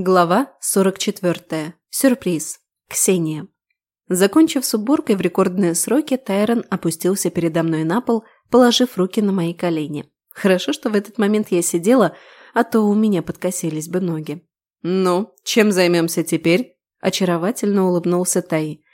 Глава 44. Сюрприз. Ксения. Закончив с уборкой в рекордные сроки, Тайрон опустился передо мной на пол, положив руки на мои колени. Хорошо, что в этот момент я сидела, а то у меня подкосились бы ноги. «Ну, чем займемся теперь?» – очаровательно улыбнулся Тай.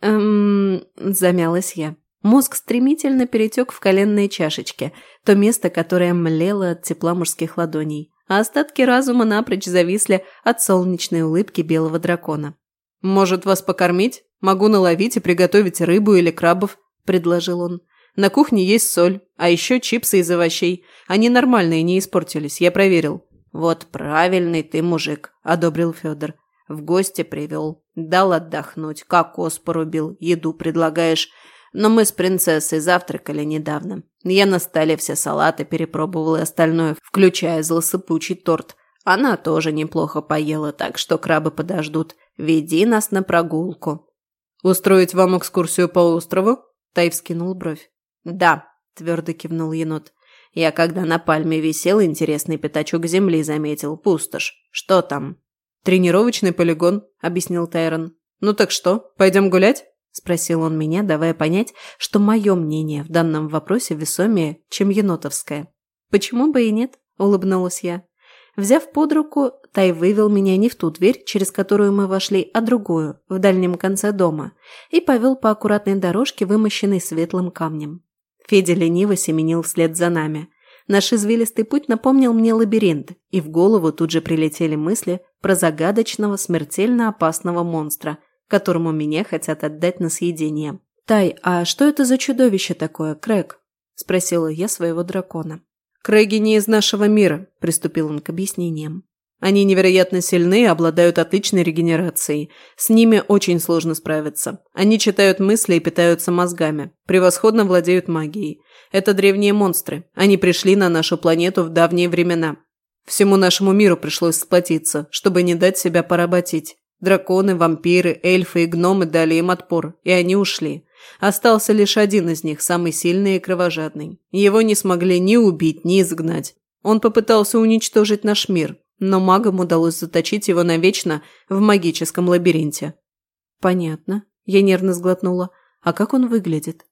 «Эм...» – замялась я. Мозг стремительно перетек в коленные чашечки, то место, которое млело от тепла мужских ладоней а остатки разума напрочь зависли от солнечной улыбки белого дракона. «Может, вас покормить? Могу наловить и приготовить рыбу или крабов», – предложил он. «На кухне есть соль, а еще чипсы из овощей. Они нормальные, не испортились, я проверил». «Вот правильный ты мужик», – одобрил Федор. «В гости привел, дал отдохнуть, кокос порубил, еду предлагаешь. Но мы с принцессой завтракали недавно. Я на столе все салаты перепробовал и остальное, включая злосыпучий торт. Она тоже неплохо поела, так что крабы подождут. Веди нас на прогулку». «Устроить вам экскурсию по острову?» Тай вскинул бровь. «Да», – твердо кивнул енот. «Я когда на пальме висел, интересный пятачок земли заметил. Пустошь. Что там?» «Тренировочный полигон», – объяснил Тайрон. «Ну так что, пойдем гулять?» – спросил он меня, давая понять, что мое мнение в данном вопросе весомее, чем енотовское. «Почему бы и нет?» – улыбнулась я. Взяв под руку, Тай вывел меня не в ту дверь, через которую мы вошли, а другую, в дальнем конце дома, и повел по аккуратной дорожке, вымощенной светлым камнем. Федя лениво семенил вслед за нами. Наш извилистый путь напомнил мне лабиринт, и в голову тут же прилетели мысли про загадочного, смертельно опасного монстра – которому меня хотят отдать на съедение. «Тай, а что это за чудовище такое, Крэг?» – спросила я своего дракона. «Крэги не из нашего мира», – приступил он к объяснениям. «Они невероятно сильны и обладают отличной регенерацией. С ними очень сложно справиться. Они читают мысли и питаются мозгами. Превосходно владеют магией. Это древние монстры. Они пришли на нашу планету в давние времена. Всему нашему миру пришлось сплотиться, чтобы не дать себя поработить. Драконы, вампиры, эльфы и гномы дали им отпор, и они ушли. Остался лишь один из них, самый сильный и кровожадный. Его не смогли ни убить, ни изгнать. Он попытался уничтожить наш мир, но магам удалось заточить его навечно в магическом лабиринте. «Понятно», – я нервно сглотнула. «А как он выглядит?»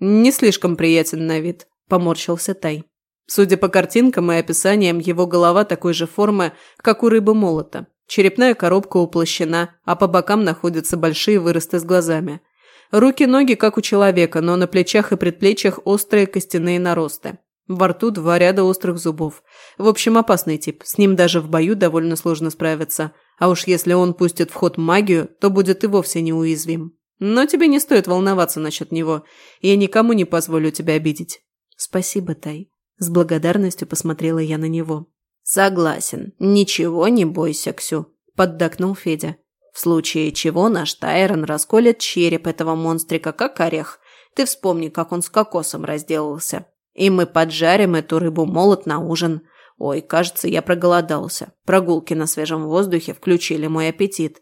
«Не слишком приятен на вид», – поморщился Тай. Судя по картинкам и описаниям, его голова такой же формы, как у рыбы молота. Черепная коробка уплощена, а по бокам находятся большие выросты с глазами. Руки-ноги, как у человека, но на плечах и предплечьях острые костяные наросты. Во рту два ряда острых зубов. В общем, опасный тип. С ним даже в бою довольно сложно справиться. А уж если он пустит в ход магию, то будет и вовсе неуязвим. Но тебе не стоит волноваться насчет него. Я никому не позволю тебя обидеть. Спасибо, Тай. С благодарностью посмотрела я на него. «Согласен. Ничего не бойся, Ксю», – поддакнул Федя. «В случае чего наш Тайрон расколет череп этого монстрика, как орех. Ты вспомни, как он с кокосом разделался. И мы поджарим эту рыбу молот на ужин. Ой, кажется, я проголодался. Прогулки на свежем воздухе включили мой аппетит».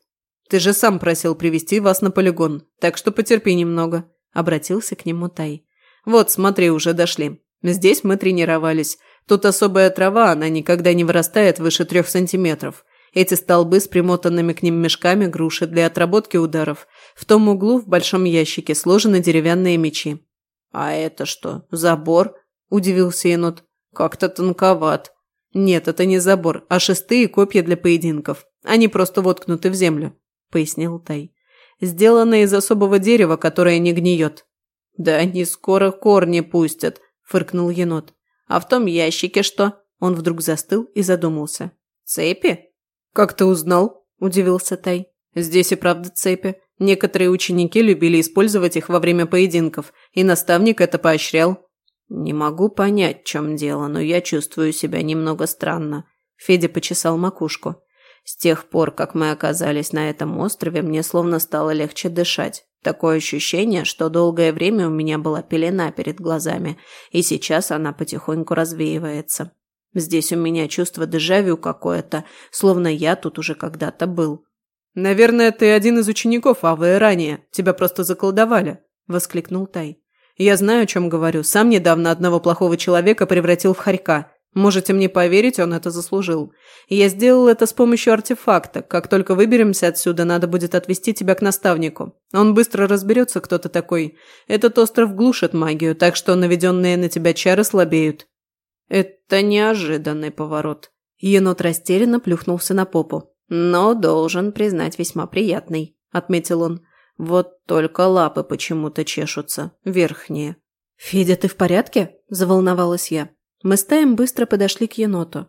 «Ты же сам просил привести вас на полигон, так что потерпи немного», – обратился к нему Тай. «Вот, смотри, уже дошли. Здесь мы тренировались». Тут особая трава, она никогда не вырастает выше трех сантиметров. Эти столбы с примотанными к ним мешками груши для отработки ударов. В том углу в большом ящике сложены деревянные мечи. «А это что, забор?» – удивился енот. «Как-то тонковат». «Нет, это не забор, а шестые копья для поединков. Они просто воткнуты в землю», – пояснил Тай. «Сделаны из особого дерева, которое не гниет». «Да они скоро корни пустят», – фыркнул енот. А в том ящике что?» Он вдруг застыл и задумался. «Цепи?» «Как ты узнал?» – удивился Тай. «Здесь и правда цепи. Некоторые ученики любили использовать их во время поединков, и наставник это поощрял». «Не могу понять, в чем дело, но я чувствую себя немного странно». Федя почесал макушку. «С тех пор, как мы оказались на этом острове, мне словно стало легче дышать. Такое ощущение, что долгое время у меня была пелена перед глазами, и сейчас она потихоньку развеивается. Здесь у меня чувство дежавю какое-то, словно я тут уже когда-то был. «Наверное, ты один из учеников Авы ранее. Тебя просто заколдовали», – воскликнул Тай. «Я знаю, о чем говорю. Сам недавно одного плохого человека превратил в хорька. Можете мне поверить, он это заслужил. Я сделал это с помощью артефакта. Как только выберемся отсюда, надо будет отвезти тебя к наставнику. Он быстро разберется, кто ты такой. Этот остров глушит магию, так что наведенные на тебя чары слабеют». «Это неожиданный поворот». Енот растерянно плюхнулся на попу. «Но должен признать весьма приятный», – отметил он. «Вот только лапы почему-то чешутся, верхние». «Федя, ты в порядке?» – заволновалась я. Мы с Таем быстро подошли к еноту.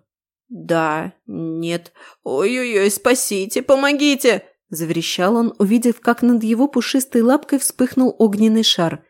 «Да, нет. Ой-ой-ой, спасите, помогите!» – заверещал он, увидев, как над его пушистой лапкой вспыхнул огненный шар.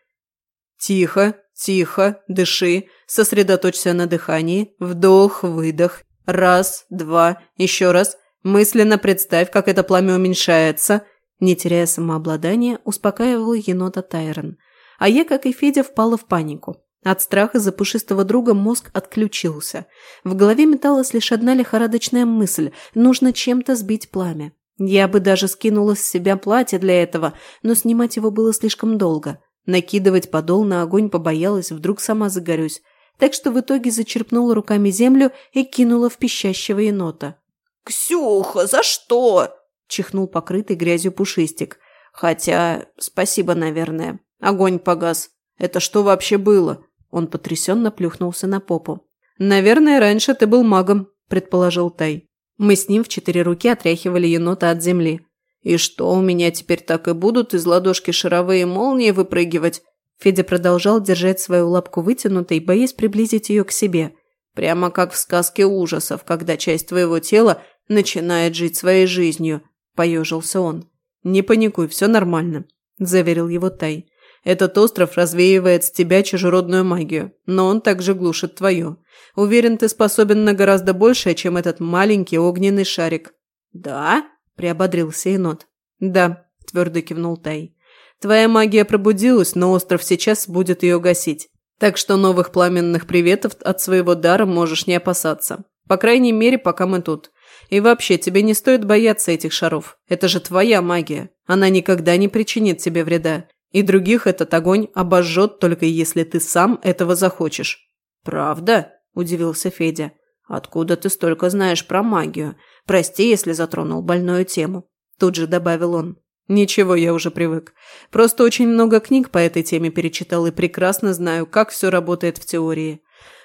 «Тихо, тихо, дыши, сосредоточься на дыхании. Вдох, выдох. Раз, два, еще раз. Мысленно представь, как это пламя уменьшается». Не теряя самообладания, успокаивал енота Тайрон. А я, как и Федя, впала в панику. От страха за пушистого друга мозг отключился. В голове металась лишь одна лихорадочная мысль – нужно чем-то сбить пламя. Я бы даже скинула с себя платье для этого, но снимать его было слишком долго. Накидывать подол на огонь побоялась, вдруг сама загорюсь. Так что в итоге зачерпнула руками землю и кинула в пищащего енота. «Ксюха, за что?» – чихнул покрытый грязью пушистик. «Хотя, спасибо, наверное. Огонь погас. Это что вообще было?» Он потрясенно плюхнулся на попу. «Наверное, раньше ты был магом», – предположил Тай. Мы с ним в четыре руки отряхивали енота от земли. «И что, у меня теперь так и будут из ладошки шаровые молнии выпрыгивать?» Федя продолжал держать свою лапку вытянутой, боясь приблизить ее к себе. «Прямо как в сказке ужасов, когда часть твоего тела начинает жить своей жизнью», – поежился он. «Не паникуй, все нормально», – заверил его Тай. Этот остров развеивает с тебя чужеродную магию, но он также глушит твою. Уверен, ты способен на гораздо большее, чем этот маленький огненный шарик». «Да?» – приободрился енот. «Да», – твердо кивнул Тай. «Твоя магия пробудилась, но остров сейчас будет ее гасить. Так что новых пламенных приветов от своего дара можешь не опасаться. По крайней мере, пока мы тут. И вообще, тебе не стоит бояться этих шаров. Это же твоя магия. Она никогда не причинит тебе вреда. И других этот огонь обожжет только если ты сам этого захочешь». «Правда?» – удивился Федя. «Откуда ты столько знаешь про магию? Прости, если затронул больную тему». Тут же добавил он. «Ничего, я уже привык. Просто очень много книг по этой теме перечитал и прекрасно знаю, как все работает в теории.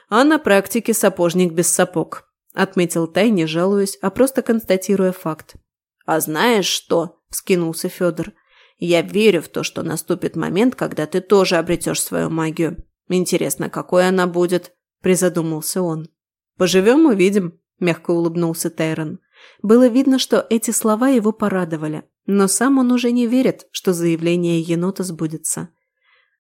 А на практике сапожник без сапог», – отметил Тай, не жалуясь, а просто констатируя факт. «А знаешь что?» – вскинулся Федор. Я верю в то, что наступит момент, когда ты тоже обретешь свою магию. Интересно, какой она будет?» – призадумался он. «Поживем – увидим», – мягко улыбнулся Тайрон. Было видно, что эти слова его порадовали, но сам он уже не верит, что заявление енота сбудется.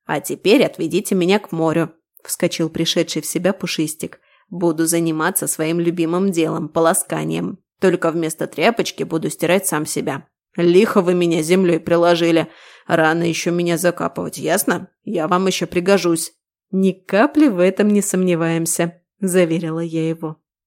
«А теперь отведите меня к морю», – вскочил пришедший в себя Пушистик. «Буду заниматься своим любимым делом – полосканием. Только вместо тряпочки буду стирать сам себя». Лихо вы меня землей приложили. Рано еще меня закапывать, ясно? Я вам еще пригожусь». «Ни капли в этом не сомневаемся», – заверила я его.